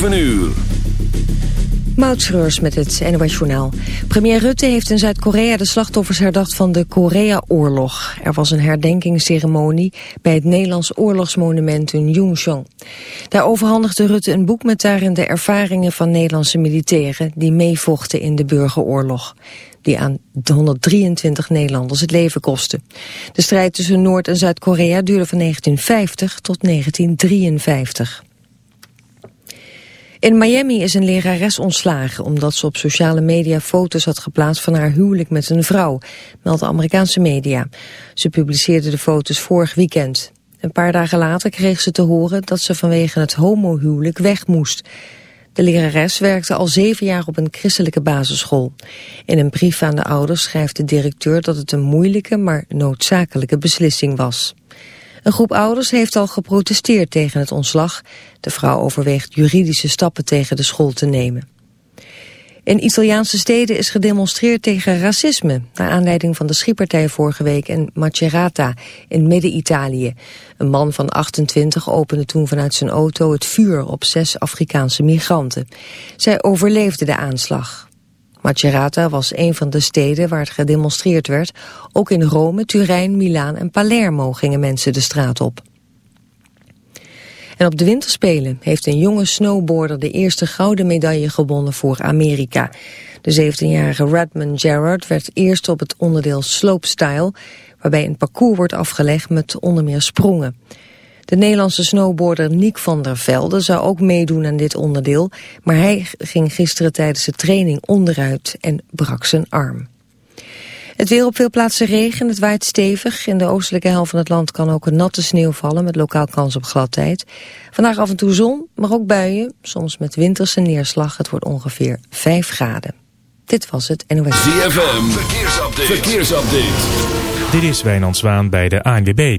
7 uur. Met het NOS Journaal. Premier Rutte heeft in Zuid-Korea de slachtoffers herdacht van de Korea-oorlog. Er was een herdenkingsceremonie bij het Nederlands oorlogsmonument in Yungchong. Daar overhandigde Rutte een boek met daarin de ervaringen van Nederlandse militairen... die meevochten in de burgeroorlog die aan 123 Nederlanders het leven kostte. De strijd tussen Noord- en Zuid-Korea duurde van 1950 tot 1953. In Miami is een lerares ontslagen omdat ze op sociale media foto's had geplaatst van haar huwelijk met een vrouw, meldt de Amerikaanse media. Ze publiceerde de foto's vorig weekend. Een paar dagen later kreeg ze te horen dat ze vanwege het homohuwelijk weg moest. De lerares werkte al zeven jaar op een christelijke basisschool. In een brief aan de ouders schrijft de directeur dat het een moeilijke maar noodzakelijke beslissing was. Een groep ouders heeft al geprotesteerd tegen het ontslag. De vrouw overweegt juridische stappen tegen de school te nemen. In Italiaanse steden is gedemonstreerd tegen racisme... naar aanleiding van de schietpartij vorige week in Macerata in Midden-Italië. Een man van 28 opende toen vanuit zijn auto het vuur op zes Afrikaanse migranten. Zij overleefden de aanslag. Macerata was een van de steden waar het gedemonstreerd werd. Ook in Rome, Turijn, Milaan en Palermo gingen mensen de straat op. En op de winterspelen heeft een jonge snowboarder de eerste gouden medaille gewonnen voor Amerika. De 17-jarige Redmond Gerard werd eerst op het onderdeel slopestyle, waarbij een parcours wordt afgelegd met onder meer sprongen. De Nederlandse snowboarder Niek van der Velde zou ook meedoen aan dit onderdeel, maar hij ging gisteren tijdens de training onderuit en brak zijn arm. Het weer op veel plaatsen regen, het waait stevig. In de oostelijke helft van het land kan ook een natte sneeuw vallen met lokaal kans op gladheid. Vandaag af en toe zon, maar ook buien, soms met winterse neerslag. Het wordt ongeveer 5 graden. Dit was het NOS. ZFM, verkeersupdate. verkeersupdate. Dit is Wijnand Zwaan bij de ANWB.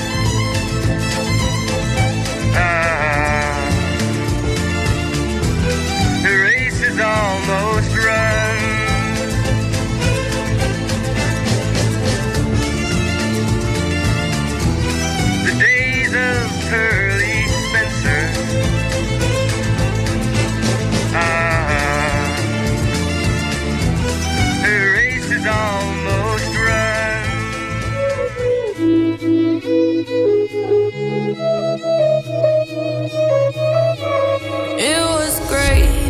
Almost run.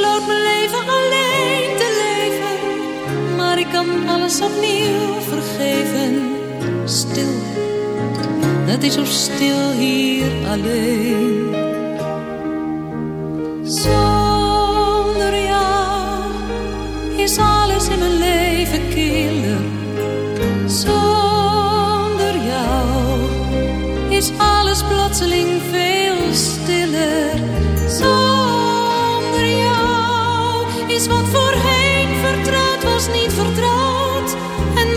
Besloot mijn leven alleen te leven, maar ik kan alles opnieuw vergeven. Stil, het is zo stil hier alleen. Zonder jou is alles in mijn leven killer. Zonder jou is alles plotseling veel stiller.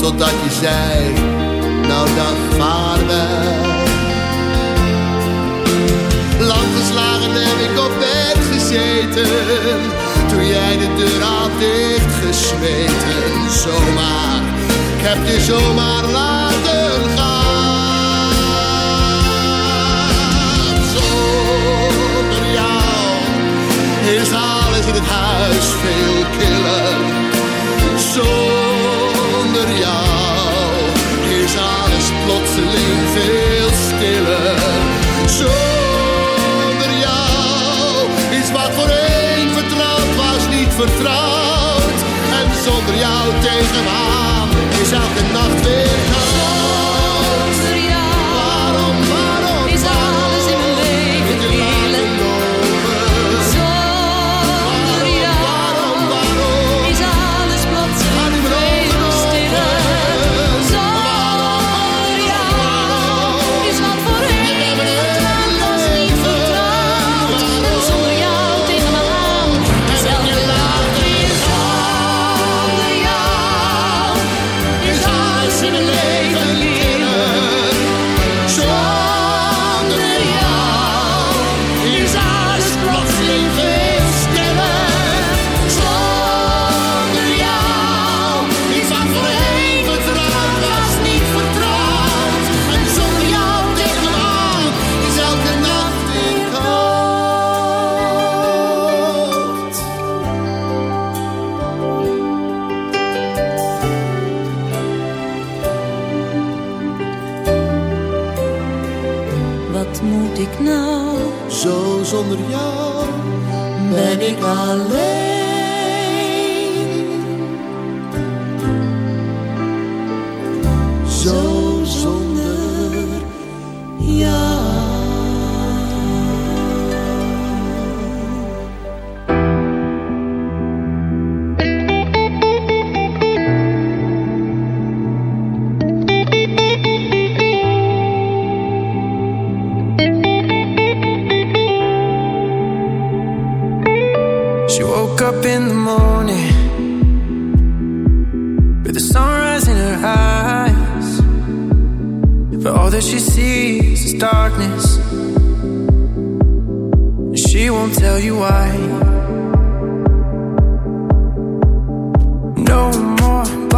Totdat je zei, nou dan vaarwel. Lang geslagen heb ik op bed gezeten Toen jij de deur had dichtgesmeten. Zomaar, ik heb je zomaar laten gaan. Zonder jou is alles in het huis veel killer. Zonder jou. Is alles plotseling veel stiller. Zonder jou. Is wat voor een vertrouwd was niet vertrouwd. En zonder jou tegen me aan is elke nacht weer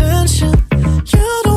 attention. You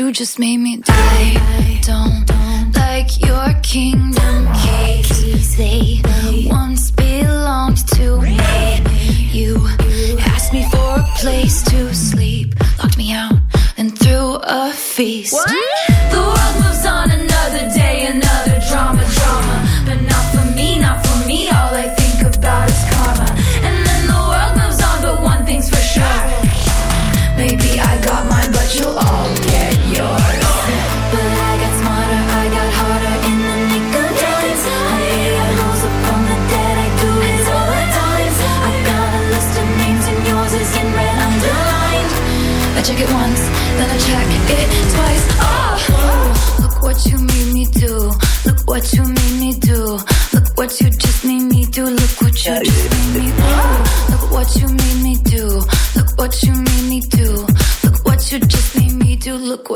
you just made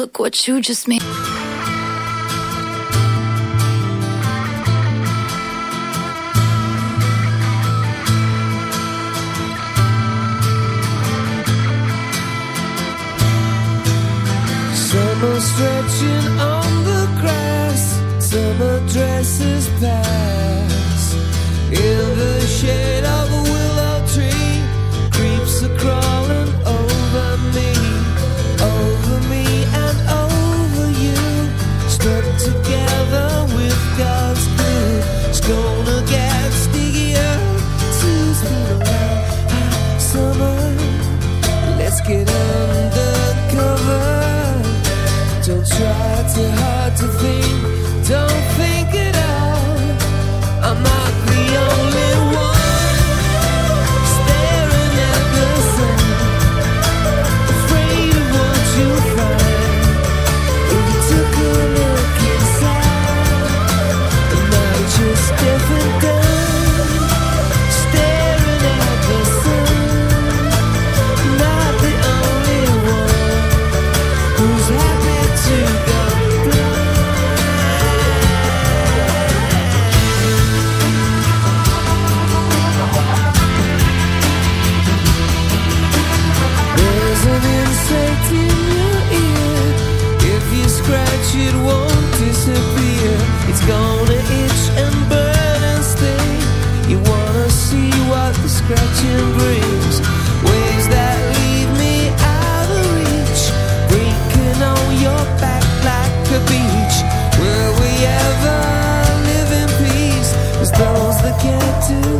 look what you just made. Summer stretching on. to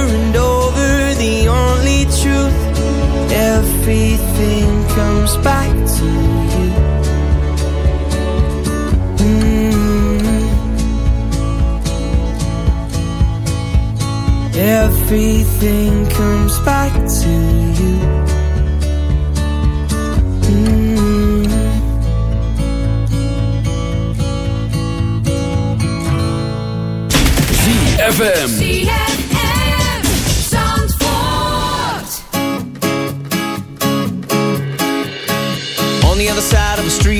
truth. Everything comes back to you. Mm. Everything comes back to you. Mm. ZFM.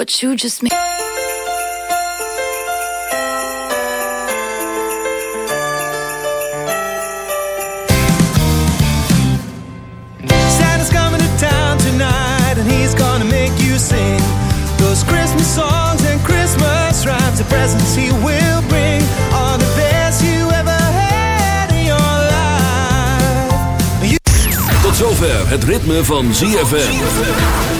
What you just made. Santa's coming to town tonight and he's gonna make you sing those Christmas songs and Christmas rhymes. The presents he will bring are the best you ever had in your life. Tot zover het ritme van ZFM.